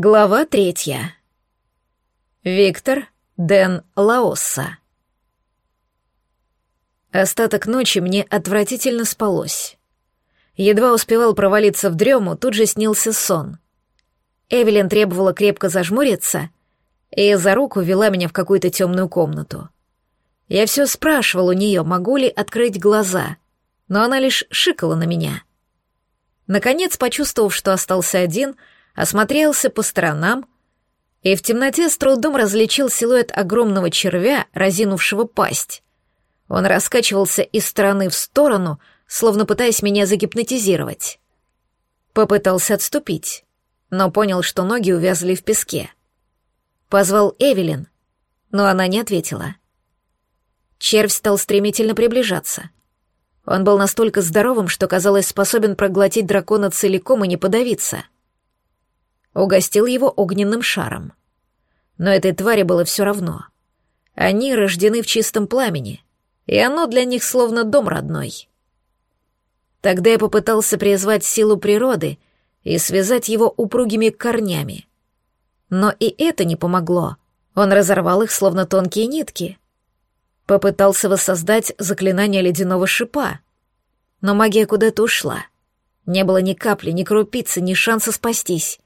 Глава третья. Виктор Ден Лаосса. Остаток ночи мне отвратительно спалось. Едва успевал провалиться в дрему, тут же снился сон. Эвелин требовала крепко зажмуриться и за руку вела меня в какую-то темную комнату. Я все спрашивал у нее, могу ли открыть глаза, но она лишь шикала на меня. Наконец, почувствовав, что остался один, — осмотрелся по сторонам и в темноте с трудом различил силуэт огромного червя, разинувшего пасть. Он раскачивался из стороны в сторону, словно пытаясь меня загипнотизировать. Попытался отступить, но понял, что ноги увязли в песке. Позвал Эвелин, но она не ответила. Червь стал стремительно приближаться. Он был настолько здоровым, что, казалось, способен проглотить дракона целиком и не подавиться — угостил его огненным шаром. Но этой твари было все равно. Они рождены в чистом пламени, и оно для них словно дом родной. Тогда я попытался призвать силу природы и связать его упругими корнями. Но и это не помогло. Он разорвал их, словно тонкие нитки. Попытался воссоздать заклинание ледяного шипа. Но магия куда-то ушла. Не было ни капли, ни крупицы, ни шанса спастись.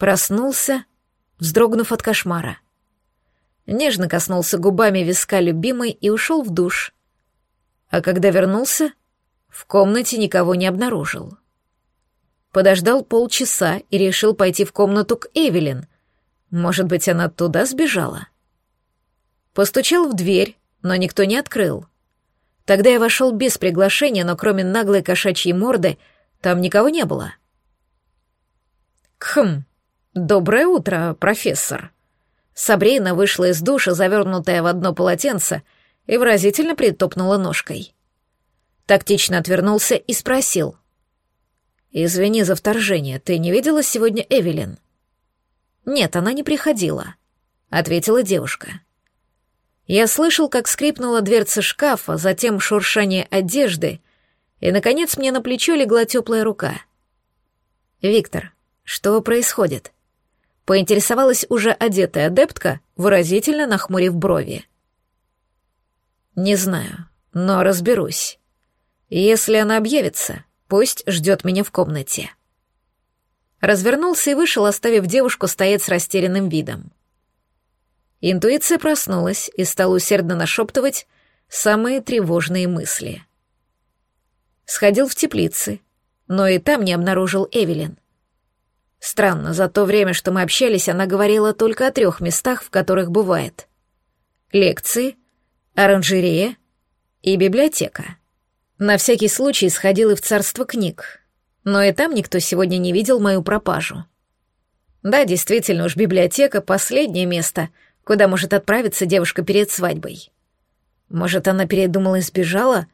Проснулся, вздрогнув от кошмара. Нежно коснулся губами виска любимой и ушел в душ. А когда вернулся, в комнате никого не обнаружил. Подождал полчаса и решил пойти в комнату к Эвелин. Может быть, она туда сбежала? Постучал в дверь, но никто не открыл. Тогда я вошел без приглашения, но кроме наглой кошачьей морды, там никого не было. Кхм, «Доброе утро, профессор». Сабрина вышла из душа, завернутая в одно полотенце, и выразительно притопнула ножкой. Тактично отвернулся и спросил. «Извини за вторжение, ты не видела сегодня Эвелин?» «Нет, она не приходила», — ответила девушка. Я слышал, как скрипнула дверца шкафа, затем шуршание одежды, и, наконец, мне на плечо легла теплая рука. «Виктор, что происходит?» Поинтересовалась уже одетая адептка, выразительно нахмурив брови. «Не знаю, но разберусь. Если она объявится, пусть ждет меня в комнате». Развернулся и вышел, оставив девушку стоять с растерянным видом. Интуиция проснулась и стала усердно нашептывать самые тревожные мысли. Сходил в теплицы, но и там не обнаружил Эвелин. Странно, за то время, что мы общались, она говорила только о трех местах, в которых бывает. Лекции, оранжерея и библиотека. На всякий случай сходил и в царство книг, но и там никто сегодня не видел мою пропажу. Да, действительно уж библиотека — последнее место, куда может отправиться девушка перед свадьбой. Может, она передумала и сбежала?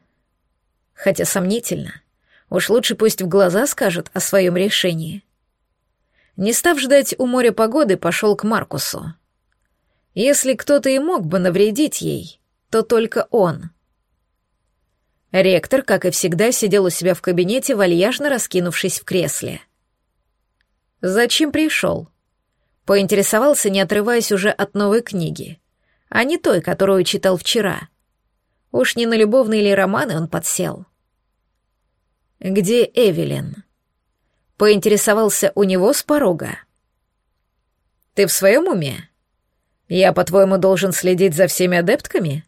Хотя сомнительно. Уж лучше пусть в глаза скажет о своем решении. Не став ждать у моря погоды, пошел к Маркусу. Если кто-то и мог бы навредить ей, то только он. Ректор, как и всегда, сидел у себя в кабинете, вальяжно раскинувшись в кресле. «Зачем пришел?» Поинтересовался, не отрываясь уже от новой книги, а не той, которую читал вчера. Уж не на любовные или романы он подсел. «Где Эвелин?» Поинтересовался у него с порога. «Ты в своем уме? Я, по-твоему, должен следить за всеми адептками?»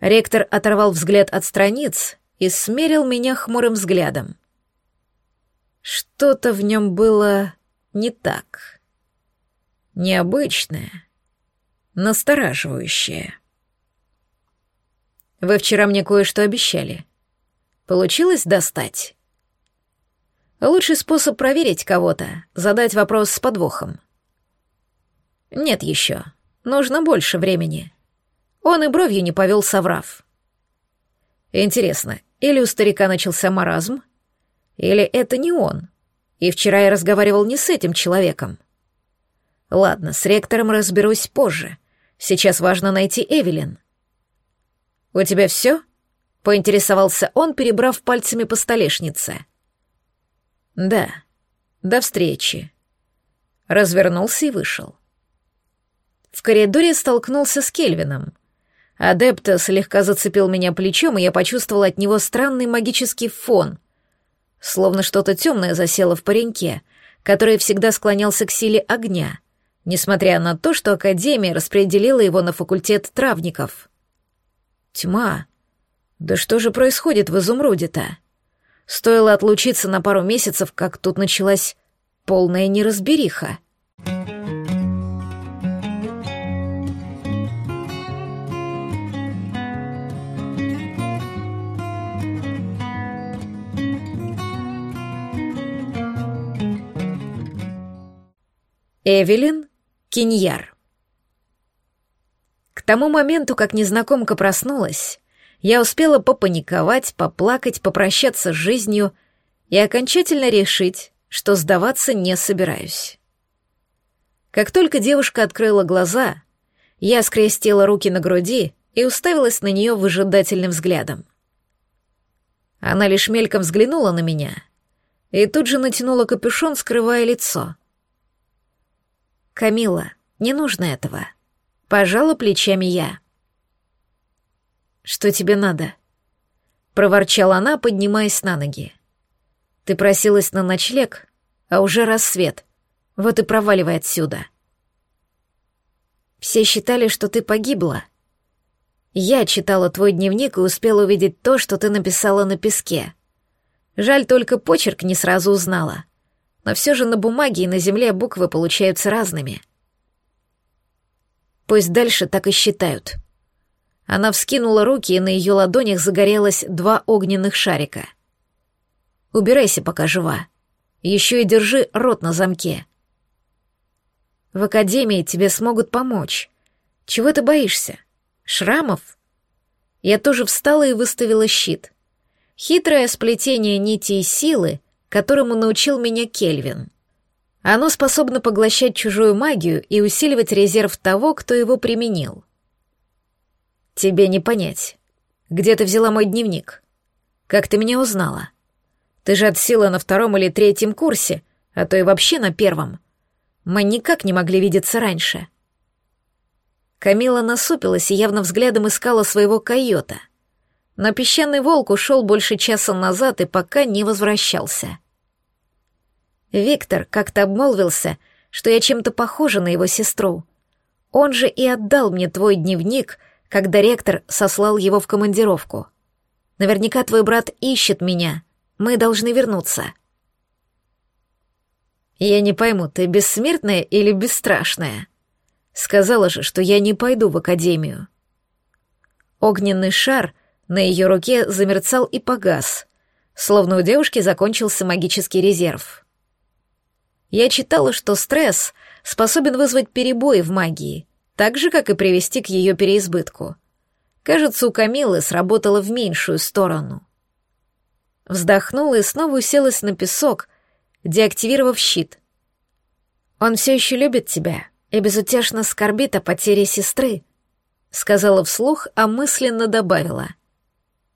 Ректор оторвал взгляд от страниц и смерил меня хмурым взглядом. Что-то в нем было не так. Необычное, настораживающее. «Вы вчера мне кое-что обещали. Получилось достать?» Лучший способ проверить кого-то — задать вопрос с подвохом. Нет еще. Нужно больше времени. Он и бровью не повел, соврав. Интересно, или у старика начался маразм, или это не он, и вчера я разговаривал не с этим человеком. Ладно, с ректором разберусь позже. Сейчас важно найти Эвелин. «У тебя все?» — поинтересовался он, перебрав пальцами по столешнице. — «Да. До встречи». развернулся и вышел. В коридоре столкнулся с Кельвином. Адепт слегка зацепил меня плечом, и я почувствовал от него странный магический фон, словно что-то темное засело в пареньке, который всегда склонялся к силе огня, несмотря на то, что Академия распределила его на факультет травников. Тьма. Да что же происходит в изумруде-то? Стоило отлучиться на пару месяцев, как тут началась полная неразбериха. Эвелин Киньяр. К тому моменту, как незнакомка проснулась, я успела попаниковать, поплакать, попрощаться с жизнью и окончательно решить, что сдаваться не собираюсь. Как только девушка открыла глаза, я скрестила руки на груди и уставилась на нее выжидательным взглядом. Она лишь мельком взглянула на меня и тут же натянула капюшон, скрывая лицо — «Камила, не нужно этого». Пожала плечами я. «Что тебе надо?» Проворчала она, поднимаясь на ноги. «Ты просилась на ночлег, а уже рассвет. Вот и проваливай отсюда». «Все считали, что ты погибла», я читала твой дневник и успела увидеть то, что ты написала на песке. Жаль, только почерк не сразу узнала но все же на бумаге и на земле буквы получаются разными. Пусть дальше так и считают. Она вскинула руки, и на ее ладонях загорелось два огненных шарика. Убирайся, пока жива. Еще и держи рот на замке. В академии тебе смогут помочь. Чего ты боишься? Шрамов? Я тоже встала и выставила щит. Хитрое сплетение нити и силы которому научил меня Кельвин. Оно способно поглощать чужую магию и усиливать резерв того, кто его применил. Тебе не понять. Где ты взяла мой дневник? Как ты меня узнала? Ты же от на втором или третьем курсе, а то и вообще на первом. Мы никак не могли видеться раньше. Камила насупилась и явно взглядом искала своего койота — но песчаный волк ушел больше часа назад и пока не возвращался. Виктор как-то обмолвился, что я чем-то похожа на его сестру. Он же и отдал мне твой дневник, когда ректор сослал его в командировку. Наверняка твой брат ищет меня. Мы должны вернуться. Я не пойму, ты бессмертная или бесстрашная? Сказала же, что я не пойду в академию. Огненный шар на ее руке замерцал и погас, словно у девушки закончился магический резерв. Я читала, что стресс способен вызвать перебои в магии, так же, как и привести к ее переизбытку. Кажется, у Камилы сработало в меньшую сторону. Вздохнула и снова уселась на песок, деактивировав щит. «Он все еще любит тебя и безутешно скорбит о потере сестры», — сказала вслух, а мысленно добавила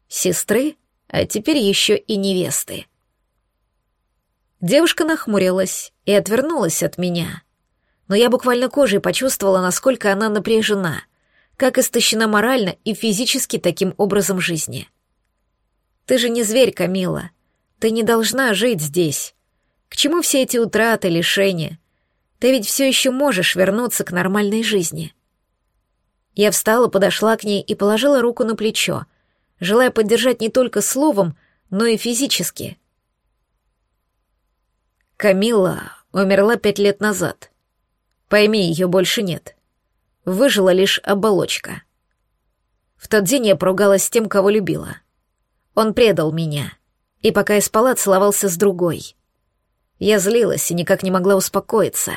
сестры, а теперь еще и невесты. Девушка нахмурилась и отвернулась от меня. Но я буквально кожей почувствовала, насколько она напряжена, как истощена морально и физически таким образом жизни. Ты же не зверь, Камила. Ты не должна жить здесь. К чему все эти утраты, лишения? Ты ведь все еще можешь вернуться к нормальной жизни. Я встала, подошла к ней и положила руку на плечо, желая поддержать не только словом, но и физически. Камила умерла пять лет назад. Пойми, ее больше нет. Выжила лишь оболочка. В тот день я поругалась с тем, кого любила. Он предал меня, и пока я спала, целовался с другой. Я злилась и никак не могла успокоиться.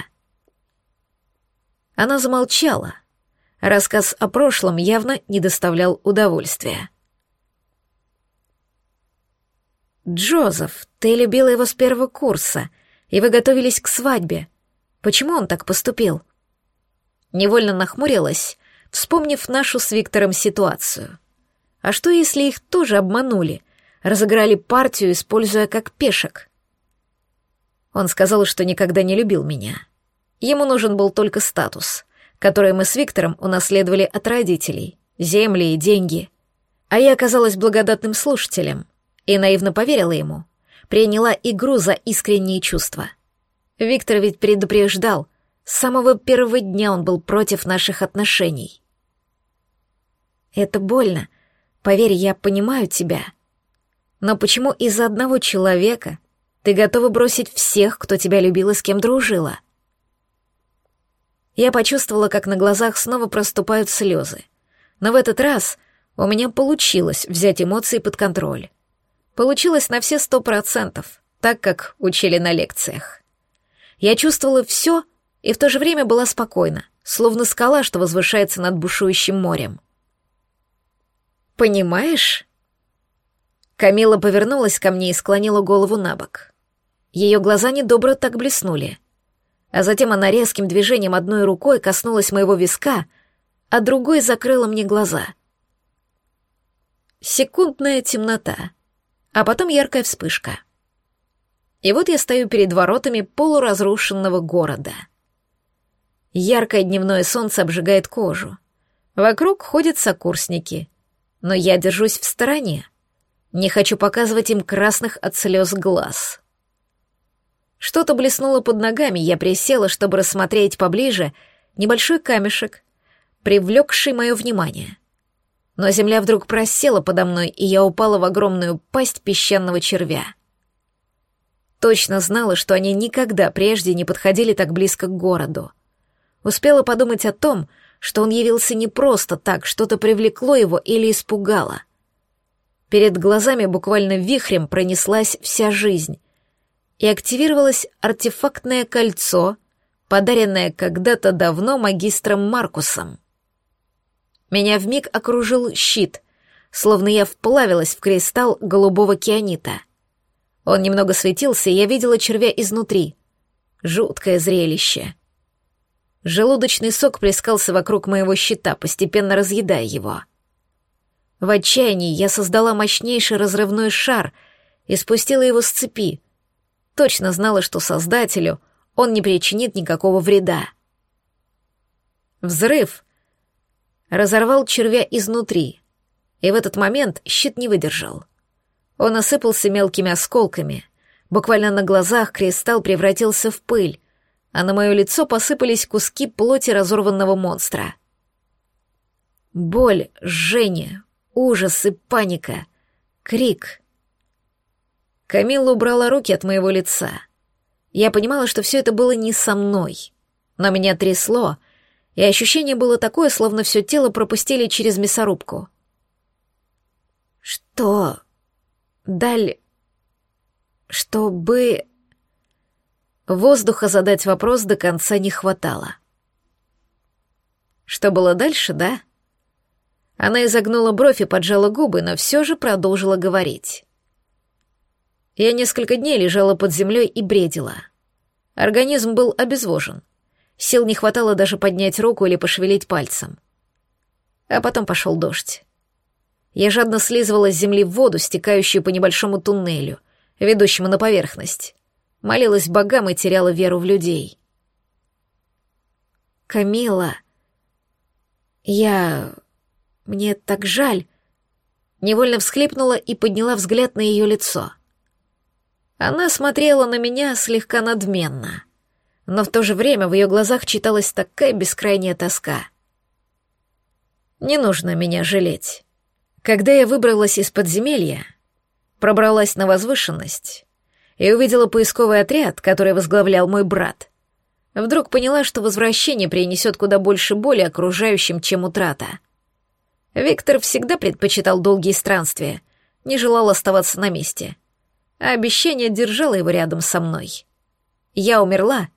Она замолчала. Рассказ о прошлом явно не доставлял удовольствия. «Джозеф, ты любила его с первого курса, и вы готовились к свадьбе. Почему он так поступил?» Невольно нахмурилась, вспомнив нашу с Виктором ситуацию. А что, если их тоже обманули, разыграли партию, используя как пешек? Он сказал, что никогда не любил меня. Ему нужен был только статус, который мы с Виктором унаследовали от родителей, земли и деньги. А я оказалась благодатным слушателем и наивно поверила ему, приняла игру за искренние чувства. Виктор ведь предупреждал, с самого первого дня он был против наших отношений. Это больно. Поверь, я понимаю тебя. Но почему из-за одного человека ты готова бросить всех, кто тебя любил и с кем дружила? Я почувствовала, как на глазах снова проступают слезы. Но в этот раз у меня получилось взять эмоции под контроль. Получилось на все сто процентов, так как учили на лекциях. Я чувствовала все и в то же время была спокойна, словно скала, что возвышается над бушующим морем. «Понимаешь?» Камила повернулась ко мне и склонила голову на бок. Ее глаза недобро так блеснули. А затем она резким движением одной рукой коснулась моего виска, а другой закрыла мне глаза. Секундная темнота, а потом яркая вспышка. И вот я стою перед воротами полуразрушенного города. Яркое дневное солнце обжигает кожу. Вокруг ходят сокурсники, но я держусь в стороне. Не хочу показывать им красных от слез глаз. Что-то блеснуло под ногами, я присела, чтобы рассмотреть поближе небольшой камешек, привлекший мое внимание. Но земля вдруг просела подо мной, и я упала в огромную пасть песчаного червя. Точно знала, что они никогда прежде не подходили так близко к городу. Успела подумать о том, что он явился не просто так, что-то привлекло его или испугало — Перед глазами буквально вихрем пронеслась вся жизнь. И активировалось артефактное кольцо, подаренное когда-то давно магистром Маркусом. Меня вмиг окружил щит, словно я вплавилась в кристалл голубого кианита. Он немного светился, и я видела червя изнутри. Жуткое зрелище. Желудочный сок плескался вокруг моего щита, постепенно разъедая его — в отчаянии я создала мощнейший разрывной шар и спустила его с цепи. Точно знала, что создателю он не причинит никакого вреда. Взрыв разорвал червя изнутри, и в этот момент щит не выдержал. Он осыпался мелкими осколками. Буквально на глазах кристалл превратился в пыль, а на мое лицо посыпались куски плоти разорванного монстра. Боль, жжение, Ужас и паника. Крик. Камилла убрала руки от моего лица. Я понимала, что все это было не со мной. Но меня трясло, и ощущение было такое, словно все тело пропустили через мясорубку. «Что? Даль... Чтобы...» Воздуха задать вопрос до конца не хватало. Что было дальше, да? Она изогнула бровь и поджала губы, но все же продолжила говорить. Я несколько дней лежала под землей и бредила. Организм был обезвожен. Сил не хватало даже поднять руку или пошевелить пальцем. А потом пошел дождь. Я жадно слизывала с земли воду, стекающую по небольшому туннелю, ведущему на поверхность. Молилась богам и теряла веру в людей. «Камила, я мне так жаль. Невольно всхлипнула и подняла взгляд на ее лицо. Она смотрела на меня слегка надменно, но в то же время в ее глазах читалась такая бескрайняя тоска. Не нужно меня жалеть. Когда я выбралась из подземелья, пробралась на возвышенность и увидела поисковый отряд, который возглавлял мой брат, вдруг поняла, что возвращение принесет куда больше боли окружающим, чем утрата — Виктор всегда предпочитал долгие странствия, не желал оставаться на месте. А обещание держало его рядом со мной. Я умерла,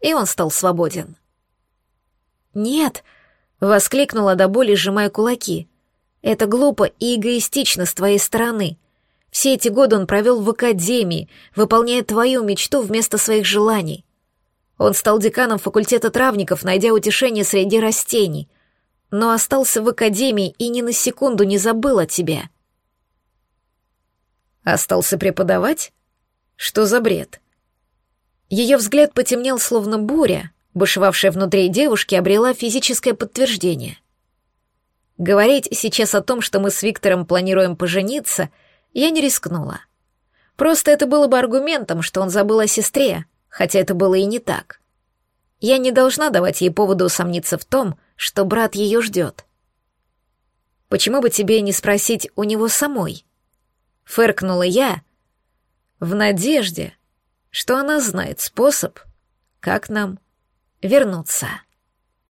и он стал свободен. «Нет!» — воскликнула до боли, сжимая кулаки. «Это глупо и эгоистично с твоей стороны. Все эти годы он провел в академии, выполняя твою мечту вместо своих желаний. Он стал деканом факультета травников, найдя утешение среди растений — но остался в академии и ни на секунду не забыл о тебе. Остался преподавать? Что за бред? Ее взгляд потемнел, словно буря, бушевавшая внутри девушки, обрела физическое подтверждение. Говорить сейчас о том, что мы с Виктором планируем пожениться, я не рискнула. Просто это было бы аргументом, что он забыл о сестре, хотя это было и не так. Я не должна давать ей поводу усомниться в том, что брат ее ждет. Почему бы тебе не спросить у него самой? Фыркнула я, в надежде, что она знает способ, как нам вернуться.